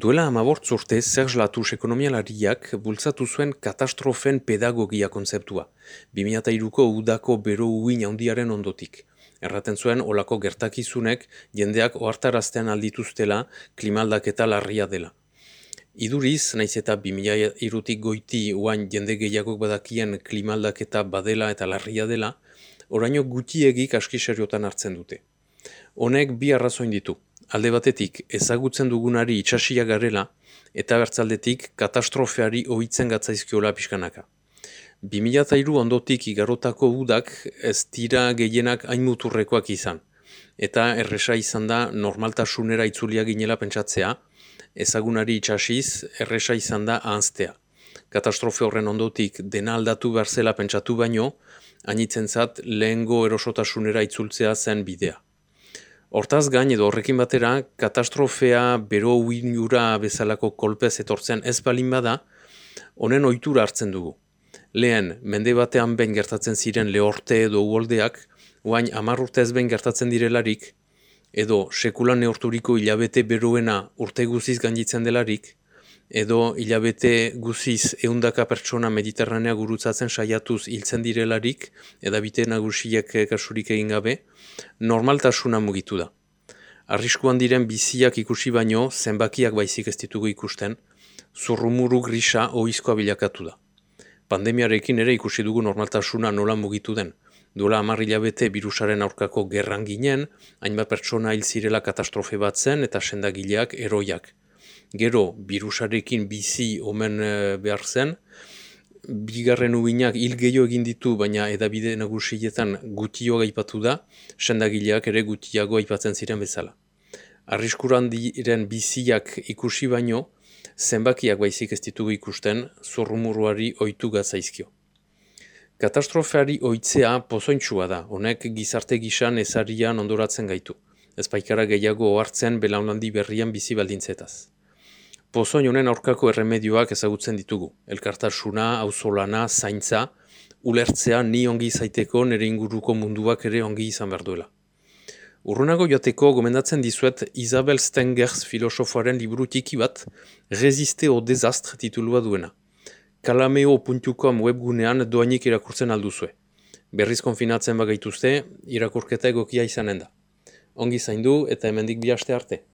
Duela amabort urte Serge Latouche ekonomialariak bultzatu zuen katastrofen pedagogia konzeptua, 2002ko udako bero uin handiaren ondotik. Erraten zuen olako gertakizunek jendeak ohartaraztean aldituztela klimaldaketa larria dela. Iduriz, naiz eta 2000 irutik goiti uain jende gehiagok badakien klimaldaketa badela eta larria dela, oraino gutiegik askiseriotan hartzen dute. Honek bi arrazoin ditu. Alde batetik, ezagutzen dugunari itxasia garela, eta bertzaldetik katastrofeari ohitzen gatzaizkiola pixkanaka. 2002 ondotik igarotako udak ez dira gehienak hain muturrekoak izan. Eta erresa izan da normaltasunera itzulia ginela pentsatzea, ezagunari itxasiz erresa izan da ahanztea. Katastrofe horren ondotik dena aldatu behar zela pentsatu baino, hainitzen zat lehengo erosotasunera itzultzea zen bidea. Hortaz gain edo horrekin batera, katastrofea bero uinura bezalako kolpez etortzen ez balin bada, honen ohitura hartzen dugu. Lehen, mende batean ben gertatzen ziren lehorte edo uoldeak, oain amarrurte ez ben gertatzen direlarik, edo sekulan neorturiko hilabete beroena urte guziz ganditzen delarik, edo hilabete guziz eundaka pertsona mediterranea gurutzatzen saiatuz hiltzen direlarik, edabite nagusiek kasurik egin gabe, normaltasuna mugitu da. Arriskuan diren biziak ikusi baino, zenbakiak baizik ez ditugu ikusten, zurrumuru grisa oizkoa bilakatu da. Pandemiarekin ere ikusi dugu normaltasuna nola mugitu den. Duela amarri labete virusaren aurkako gerran ginen, hainbat pertsona hil zirela katastrofe bat zen eta sendagileak eroiak gero birusarekin bizi omen eh, behar zen, bigarren ubinak hil gehiago egin ditu, baina edabide nagusietan gutio gaipatu da, sendagileak ere gutiago aipatzen ziren bezala. Arriskuran diren biziak ikusi baino, zenbakiak baizik ez ditugu ikusten, zurrumuruari oitu gazaizkio. Katastrofeari oitzea pozointxua da, honek gizarte gisan ezarian ondoratzen gaitu. Ez baikara gehiago ohartzen belaunaldi berrian bizi baldintzetaz. Pozoin honen aurkako erremedioak ezagutzen ditugu. Elkartasuna, auzolana, zaintza, ulertzea ni ongi zaiteko nire inguruko munduak ere ongi izan behar duela. Urrunago joateko gomendatzen dizuet Isabel Stengers filosofoaren liburu tiki bat Resiste o desastre titulua duena. Kalameo.com webgunean doainik irakurtzen alduzue. Berriz konfinatzen bagaituzte, irakurketa egokia izanen da. Ongi zaindu eta hemendik bi arte.